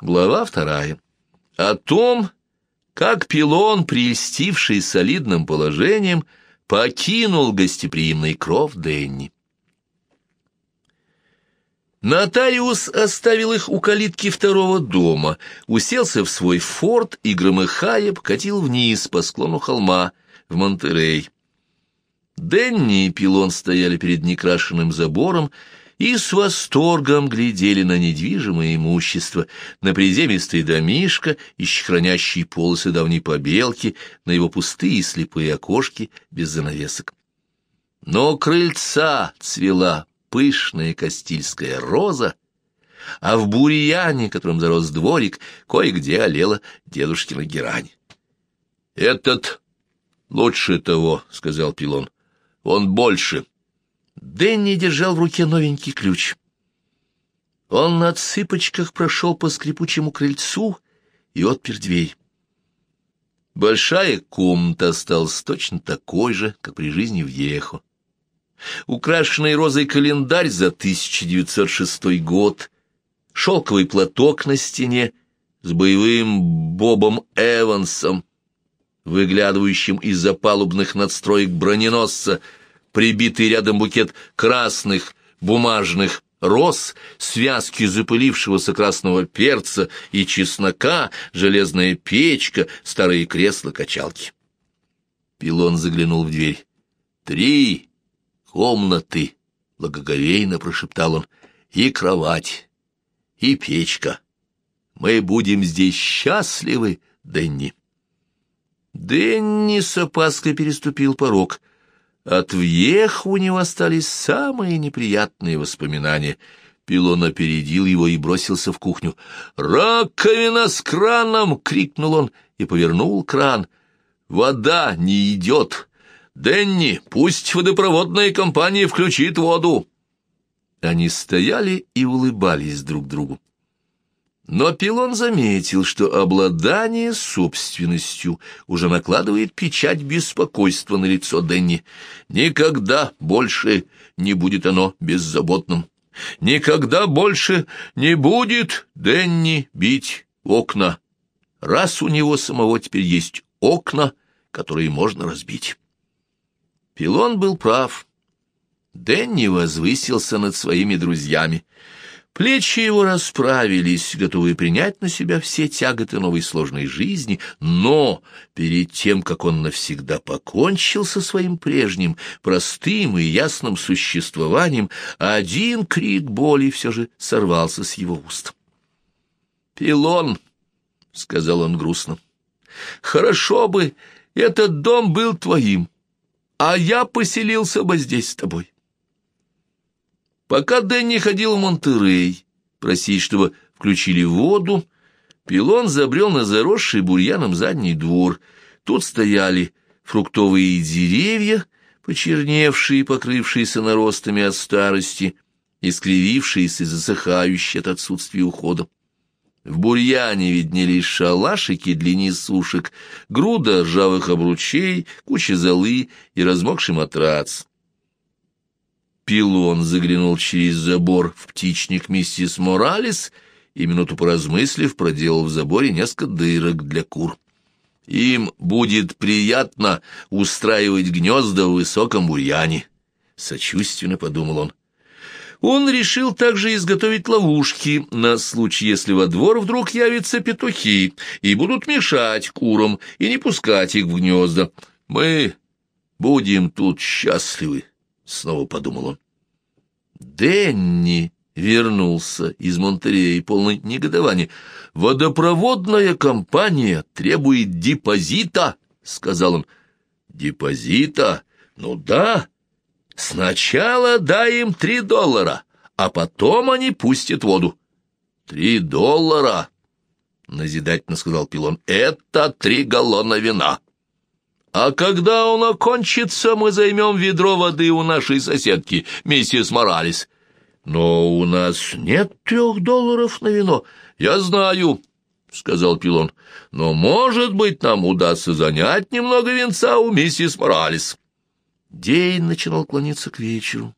Глава вторая. О том, как пилон, прельстивший солидным положением, покинул гостеприимный кров Денни. Нотариус оставил их у калитки второго дома, уселся в свой форт и, громыхая, покатил вниз по склону холма в Монтерей. Денни и Пилон стояли перед некрашенным забором и с восторгом глядели на недвижимое имущество, на приземистый домишко, еще хранящий полосы давней побелки, на его пустые слепые окошки без занавесок. Но крыльца цвела пышная кастильская роза, а в бурьяне, которым зарос дворик, кое-где олела дедушкина герань. «Этот лучше того», — сказал Пилон. «Он больше». Дэнни держал в руке новенький ключ. Он на цыпочках прошел по скрипучему крыльцу и отпер дверь. Большая комната осталась точно такой же, как при жизни в Ехо. Украшенный розой календарь за 1906 год, шелковый платок на стене с боевым Бобом Эвансом, выглядывающим из-за палубных надстроек броненосца — прибитый рядом букет красных бумажных роз, связки запылившегося красного перца и чеснока, железная печка, старые кресла-качалки. Пилон заглянул в дверь. «Три комнаты!» — благоговейно прошептал он. «И кровать, и печка. Мы будем здесь счастливы, Дэнни!» Дэнни с опаской переступил порог — от въех у него остались самые неприятные воспоминания. Пилон опередил его и бросился в кухню. «Раковина с краном!» — крикнул он и повернул кран. «Вода не идет! Денни, пусть водопроводная компания включит воду!» Они стояли и улыбались друг другу. Но Пилон заметил, что обладание собственностью уже накладывает печать беспокойства на лицо Денни. Никогда больше не будет оно беззаботным. Никогда больше не будет Денни бить окна, раз у него самого теперь есть окна, которые можно разбить. Пилон был прав. Денни возвысился над своими друзьями. Плечи его расправились, готовые принять на себя все тяготы новой сложной жизни, но перед тем, как он навсегда покончил со своим прежним, простым и ясным существованием, один крик боли все же сорвался с его уст. «Пилон», — сказал он грустно, — «хорошо бы этот дом был твоим, а я поселился бы здесь с тобой». Пока Дэнни ходил в Монтерей просить, чтобы включили воду, Пилон забрел на заросший бурьяном задний двор. Тут стояли фруктовые деревья, почерневшие и покрывшиеся наростами от старости, искривившиеся и засыхающие от отсутствия ухода. В бурьяне виднелись шалашики для несушек, груда ржавых обручей, куча золы и размокший матрац. Пилон заглянул через забор в птичник миссис Моралес и, минуту поразмыслив, проделал в заборе несколько дырок для кур. Им будет приятно устраивать гнезда в высоком бурьяне, — сочувственно подумал он. Он решил также изготовить ловушки на случай, если во двор вдруг явятся петухи и будут мешать курам и не пускать их в гнезда. Мы будем тут счастливы. — снова подумал он. Денни вернулся из Монтерея полный негодования. «Водопроводная компания требует депозита», — сказал он. «Депозита? Ну да. Сначала дай им три доллара, а потом они пустят воду». «Три доллара», — назидательно сказал Пилон, — «это три галлона вина». А когда он окончится, мы займем ведро воды у нашей соседки, миссис Моралес. Но у нас нет трех долларов на вино. Я знаю, — сказал Пилон, — но, может быть, нам удастся занять немного венца у миссис Моралес. День начинал клониться к вечеру.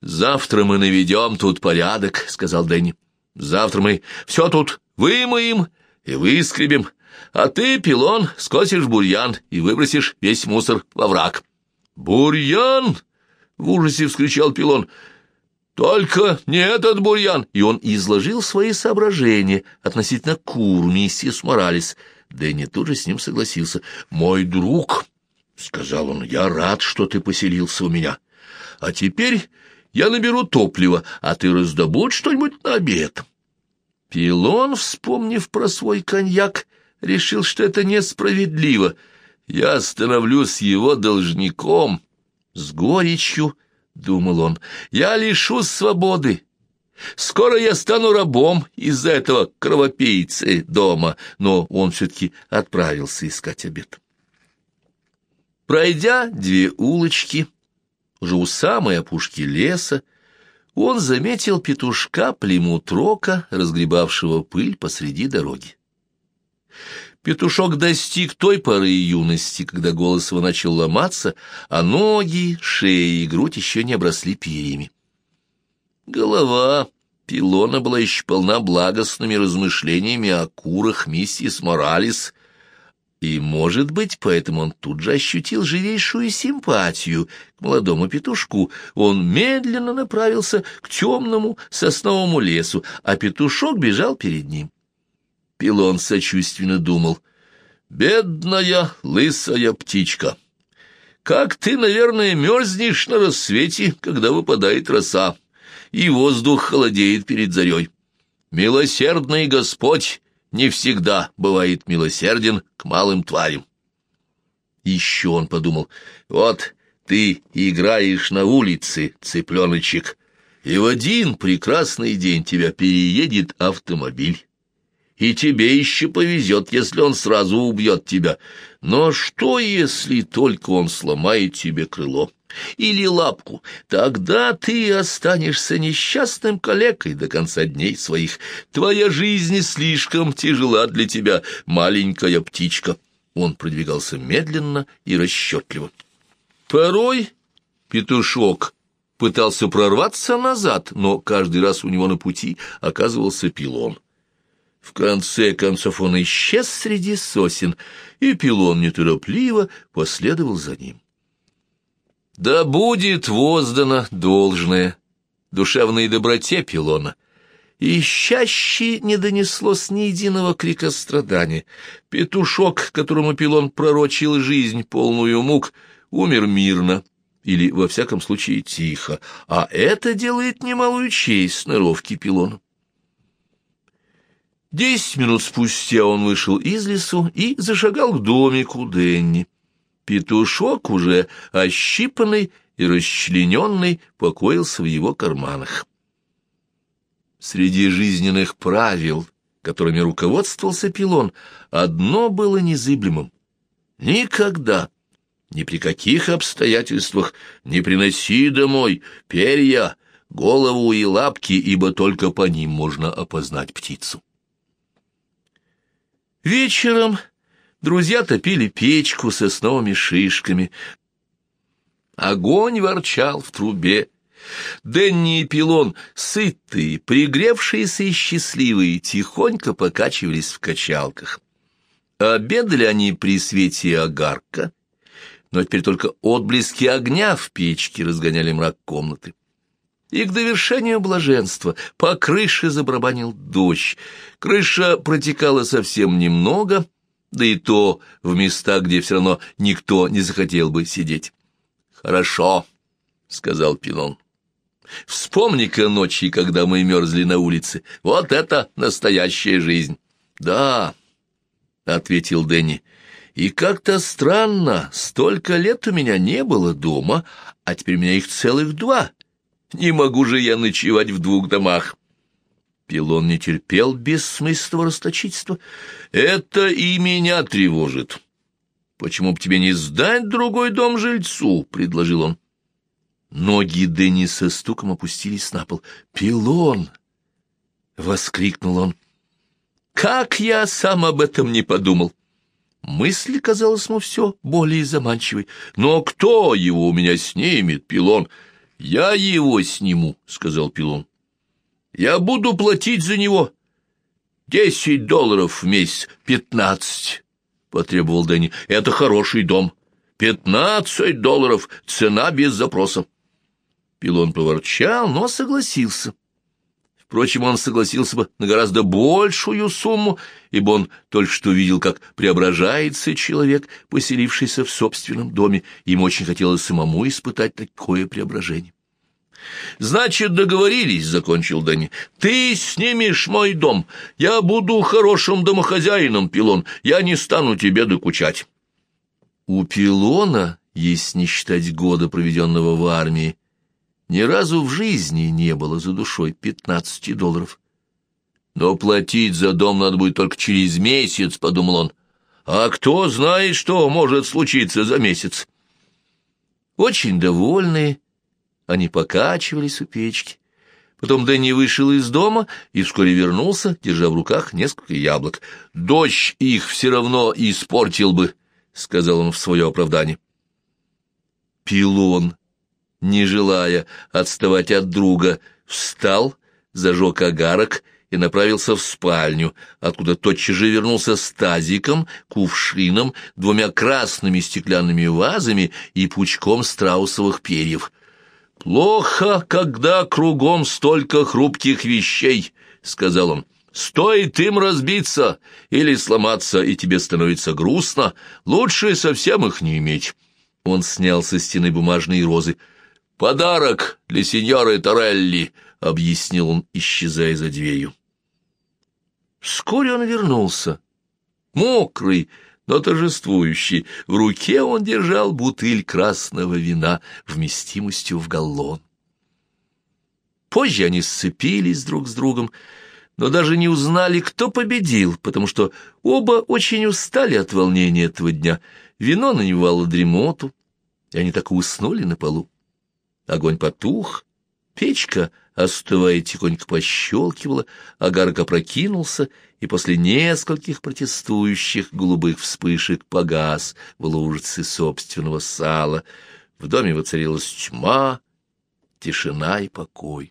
«Завтра мы наведем тут порядок», — сказал Дэнни. Завтра мы все тут вымоем и выскребем, а ты, пилон, скосишь бурьян и выбросишь весь мусор во враг. «Бурьян!» — в ужасе вскричал пилон. «Только не этот бурьян!» И он изложил свои соображения относительно кур миссис Моралес. Дэнни тут же с ним согласился. «Мой друг!» — сказал он. «Я рад, что ты поселился у меня. А теперь я наберу топливо, а ты раздобудь что-нибудь на обед». Пилон, вспомнив про свой коньяк, решил, что это несправедливо. «Я становлюсь его должником». С горечью, — думал он, — я лишусь свободы. Скоро я стану рабом из-за этого кровопийцы дома, но он все-таки отправился искать обед. Пройдя две улочки, уже у самой опушки леса, он заметил петушка племутрока, разгребавшего пыль посреди дороги. Петушок достиг той поры юности, когда голос его начал ломаться, а ноги, шея и грудь еще не обросли перьями. Голова пилона была еще полна благостными размышлениями о курах миссис Моралес, и, может быть, поэтому он тут же ощутил живейшую симпатию к молодому петушку. Он медленно направился к темному сосновому лесу, а петушок бежал перед ним. Пилон сочувственно думал. «Бедная лысая птичка! Как ты, наверное, мерзнешь на рассвете, когда выпадает роса, и воздух холодеет перед зарей. Милосердный Господь не всегда бывает милосерден к малым тварям. Еще он подумал, вот ты играешь на улице, цыпленочек, и в один прекрасный день тебя переедет автомобиль. И тебе еще повезет, если он сразу убьет тебя. Но что, если только он сломает тебе крыло? или лапку, тогда ты останешься несчастным калекой до конца дней своих. Твоя жизнь слишком тяжела для тебя, маленькая птичка». Он продвигался медленно и расчетливо. Порой петушок пытался прорваться назад, но каждый раз у него на пути оказывался пилон. В конце концов он исчез среди сосен, и пилон неторопливо последовал за ним. Да будет воздано должное душевной доброте Пилона, и счаще не донеслось ни единого крика страдания. Петушок, которому Пилон пророчил жизнь, полную мук, умер мирно, или, во всяком случае, тихо, а это делает немалую честь сноровки Пилона. Десять минут спустя он вышел из лесу и зашагал к домику Денни. Петушок, уже ощипанный и расчлененный, покоился в его карманах. Среди жизненных правил, которыми руководствовался Пилон, одно было незыблемым. Никогда, ни при каких обстоятельствах не приноси домой перья, голову и лапки, ибо только по ним можно опознать птицу. Вечером Друзья топили печку сосновыми шишками. Огонь ворчал в трубе. Денни и Пилон, сытые, пригревшиеся и счастливые, тихонько покачивались в качалках. Обедали они при свете огарка, но теперь только отблески огня в печке разгоняли мрак комнаты. И к довершению блаженства по крыше забарабанил дождь. Крыша протекала совсем немного — да и то в места, где все равно никто не захотел бы сидеть. «Хорошо», — сказал Пинон. «Вспомни-ка ночи, когда мы мерзли на улице. Вот это настоящая жизнь!» «Да», — ответил Дэнни. «И как-то странно, столько лет у меня не было дома, а теперь у меня их целых два. Не могу же я ночевать в двух домах». Пилон не терпел бессмысленного расточительства. «Это и меня тревожит. Почему бы тебе не сдать другой дом жильцу?» — предложил он. Ноги Дениса стуком опустились на пол. «Пилон!» — воскликнул он. «Как я сам об этом не подумал!» Мысль казалась ему все более заманчивой. «Но кто его у меня снимет, Пилон?» «Я его сниму», — сказал Пилон. Я буду платить за него десять долларов в месяц, пятнадцать, — потребовал Дэнни. Это хороший дом. Пятнадцать долларов, цена без запроса. Пилон поворчал, но согласился. Впрочем, он согласился бы на гораздо большую сумму, ибо он только что видел, как преображается человек, поселившийся в собственном доме. Ему очень хотелось самому испытать такое преображение. «Значит, договорились», — закончил Дани. «Ты снимешь мой дом. Я буду хорошим домохозяином, Пилон. Я не стану тебе докучать». У Пилона, если не считать года, проведенного в армии, ни разу в жизни не было за душой пятнадцати долларов. Но платить за дом надо будет только через месяц, — подумал он. А кто знает, что может случиться за месяц? Очень довольные, они покачивались у печки. Потом Дэнни вышел из дома и вскоре вернулся, держа в руках несколько яблок. «Дождь их все равно испортил бы», — сказал он в свое оправдание. Пилон не желая отставать от друга, встал, зажег огарок и направился в спальню, откуда тотчас же вернулся с тазиком, кувшином, двумя красными стеклянными вазами и пучком страусовых перьев. «Плохо, когда кругом столько хрупких вещей», — сказал он. «Стоит им разбиться или сломаться, и тебе становится грустно. Лучше совсем их не иметь». Он снял со стены бумажные розы. «Подарок для сеньоры Торелли», — объяснил он, исчезая за дверью. Вскоре он вернулся, мокрый, но торжествующий. В руке он держал бутыль красного вина вместимостью в галлон. Позже они сцепились друг с другом, но даже не узнали, кто победил, потому что оба очень устали от волнения этого дня. Вино навевало дремоту, и они так уснули на полу. Огонь потух, печка, остывая, тихонько пощелкивала, огарок опрокинулся, и после нескольких протестующих голубых вспышек погас в лужице собственного сала. В доме воцарилась тьма, тишина и покой.